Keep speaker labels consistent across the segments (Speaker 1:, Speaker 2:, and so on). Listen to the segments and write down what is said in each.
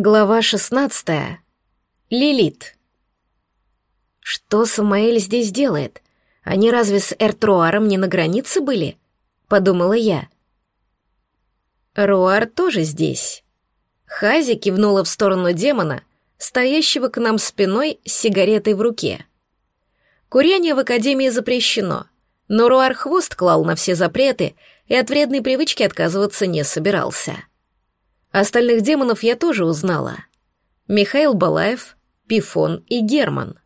Speaker 1: Глава шестнадцатая. Лилит. Что Самаэль здесь делает? Они разве с Эртруаром не на границе были? Подумала я. Руар тоже здесь. Хази кивнула в сторону демона, стоящего к нам спиной с сигаретой в руке. Курение в Академии запрещено, но Руар хвост клал на все запреты и от вредной привычки отказываться не собирался. Остальных демонов я тоже узнала. Михаил Балаев, Пифон и Герман.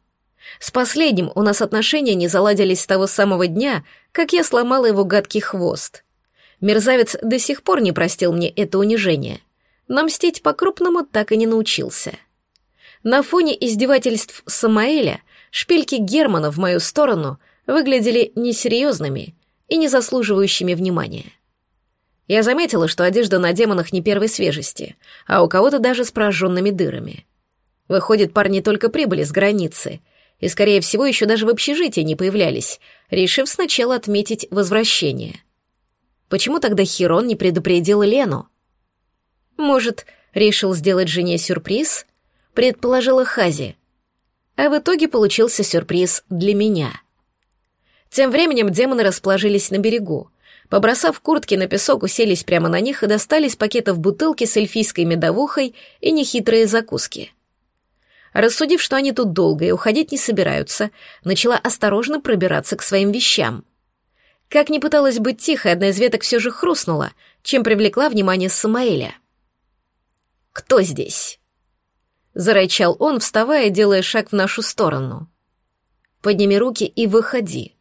Speaker 1: С последним у нас отношения не заладились с того самого дня, как я сломала его гадкий хвост. Мерзавец до сих пор не простил мне это унижение, но мстить по-крупному так и не научился. На фоне издевательств Самаэля шпильки Германа в мою сторону выглядели несерьезными и не заслуживающими внимания. Я заметила, что одежда на демонах не первой свежести, а у кого-то даже с прожженными дырами. Выходит, парни только прибыли с границы, и, скорее всего, еще даже в общежитии не появлялись, решив сначала отметить возвращение. Почему тогда Хирон не предупредил Лену? Может, решил сделать жене сюрприз? Предположила Хази. А в итоге получился сюрприз для меня. Тем временем демоны расположились на берегу, Побросав куртки на песок, уселись прямо на них и достали из пакетов бутылки с эльфийской медовухой и нехитрые закуски. Рассудив, что они тут долго и уходить не собираются, начала осторожно пробираться к своим вещам. Как ни пыталась быть тихой, одна из веток все же хрустнула, чем привлекла внимание Самаэля. «Кто здесь?» Зарычал он, вставая, делая шаг в нашу сторону. «Подними руки и выходи.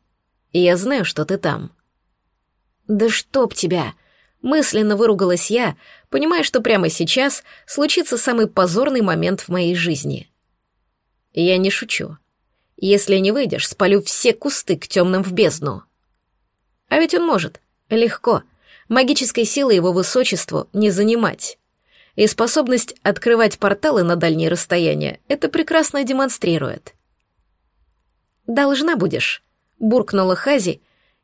Speaker 1: Я знаю, что ты там». «Да чтоб тебя!» Мысленно выругалась я, понимая, что прямо сейчас случится самый позорный момент в моей жизни. Я не шучу. Если не выйдешь, спалю все кусты к темным в бездну. А ведь он может. Легко. Магической силы его высочеству не занимать. И способность открывать порталы на дальние расстояния это прекрасно демонстрирует. «Должна будешь», — буркнула Хази,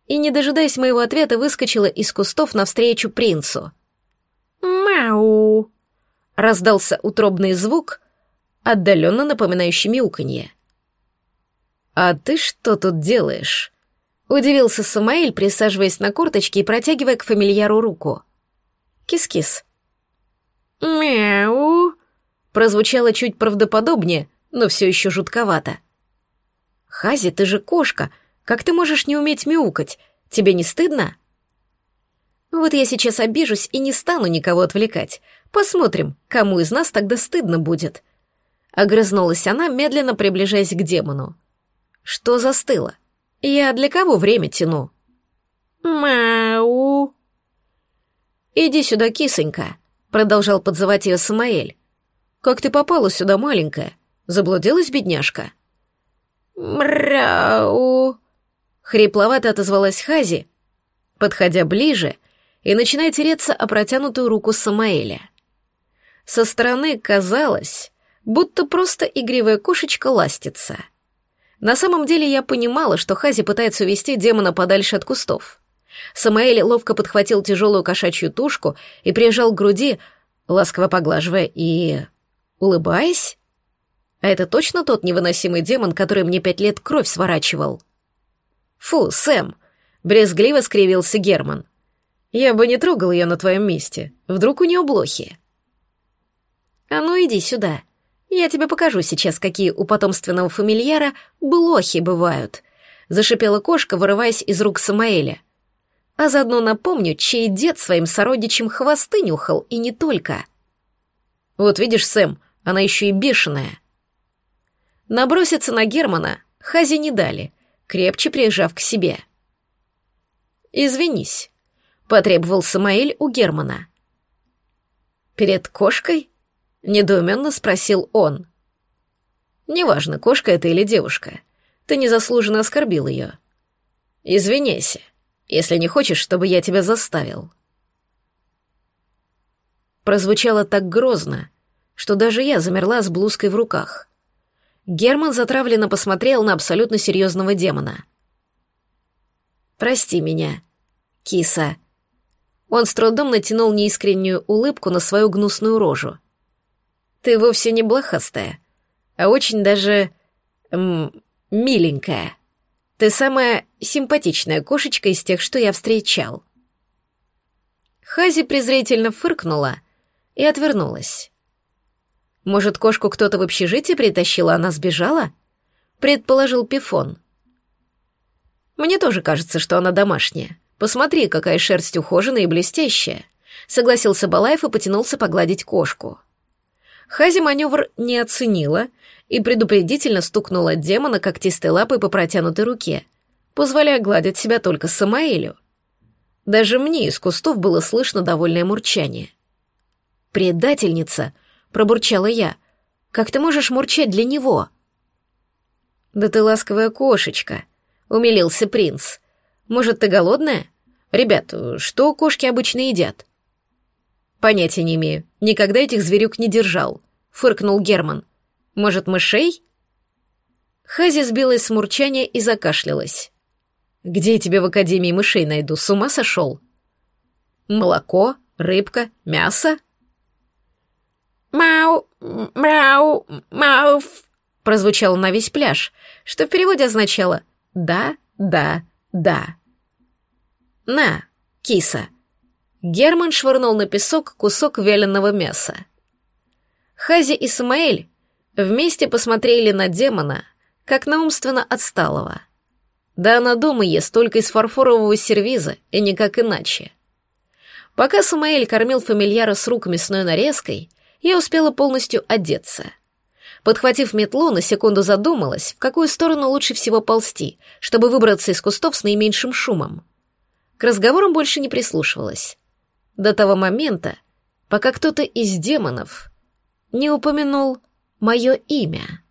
Speaker 1: и, не дожидаясь моего ответа, выскочила из кустов навстречу принцу. «Мяу!» — раздался утробный звук, отдаленно напоминающий мяуканье. «А ты что тут делаешь?» — удивился Самаэль, присаживаясь на корточки и протягивая к фамильяру руку. «Кис-кис». «Мяу!» — прозвучало чуть правдоподобнее, но все еще жутковато. «Хази, ты же кошка!» Как ты можешь не уметь мяукать? Тебе не стыдно?» «Вот я сейчас обижусь и не стану никого отвлекать. Посмотрим, кому из нас тогда стыдно будет». Огрызнулась она, медленно приближаясь к демону. «Что застыло? Я для кого время тяну?» «Мяу!» «Иди сюда, кисонька», — продолжал подзывать ее Самаэль. «Как ты попала сюда, маленькая? Заблудилась, бедняжка?» «Мряу!» Хрипловато отозвалась Хази, подходя ближе и начиная тереться о протянутую руку Самаэля. Со стороны казалось, будто просто игривая кошечка ластится. На самом деле я понимала, что Хази пытается увести демона подальше от кустов. Самаэль ловко подхватил тяжелую кошачью тушку и прижал к груди, ласково поглаживая и... улыбаясь. А это точно тот невыносимый демон, который мне пять лет кровь сворачивал. «Фу, Сэм!» — брезгливо скривился Герман. «Я бы не трогал ее на твоем месте. Вдруг у нее блохи?» «А ну иди сюда. Я тебе покажу сейчас, какие у потомственного фамильяра блохи бывают», — зашипела кошка, вырываясь из рук Самаэля. «А заодно напомню, чей дед своим сородичем хвосты нюхал, и не только». «Вот видишь, Сэм, она еще и бешеная». Наброситься на Германа Хази не дали — крепче прижав к себе. «Извинись», — потребовал Самаэль у Германа. «Перед кошкой?» — недоуменно спросил он. «Неважно, кошка это или девушка. Ты незаслуженно оскорбил ее. Извиняйся, если не хочешь, чтобы я тебя заставил». Прозвучало так грозно, что даже я замерла с блузкой в руках. Герман затравленно посмотрел на абсолютно серьезного демона. «Прости меня, киса». Он с трудом натянул неискреннюю улыбку на свою гнусную рожу. ты вовсе не блохастая, а очень даже... М, миленькая. Ты самая симпатичная кошечка из тех, что я встречал». Хази презрительно фыркнула и отвернулась. «Может, кошку кто-то в общежитии притащил, а она сбежала?» — предположил Пифон. «Мне тоже кажется, что она домашняя. Посмотри, какая шерсть ухоженная и блестящая», — согласился Балаев и потянулся погладить кошку. Хази маневр не оценила и предупредительно стукнула демона когтистой лапой по протянутой руке, позволяя гладить себя только Самаэлю. Даже мне из кустов было слышно довольное мурчание. «Предательница!» — пробурчала я. «Как ты можешь мурчать для него?» «Да ты ласковая кошечка», — умилился принц. «Может, ты голодная? Ребят, что кошки обычно едят?» «Понятия не имею. Никогда этих зверюк не держал», — фыркнул Герман. «Может, мышей?» Хази сбилась с мурчания и закашлялась. «Где я тебе в Академии мышей найду? С ума сошел?» «Молоко, рыбка, мясо?» «Мау, мяу, мауф», прозвучало на весь пляж, что в переводе означало «да, да, да». «На, киса». Герман швырнул на песок кусок вяленого мяса. Хази и Самаэль вместе посмотрели на демона, как на умственно отсталого. Да она дома ест только из фарфорового сервиза, и никак иначе. Пока Самаэль кормил фамильяра с рук мясной нарезкой, я успела полностью одеться. Подхватив метлу, на секунду задумалась, в какую сторону лучше всего ползти, чтобы выбраться из кустов с наименьшим шумом. К разговорам больше не прислушивалась. До того момента, пока кто-то из демонов не упомянул мое имя.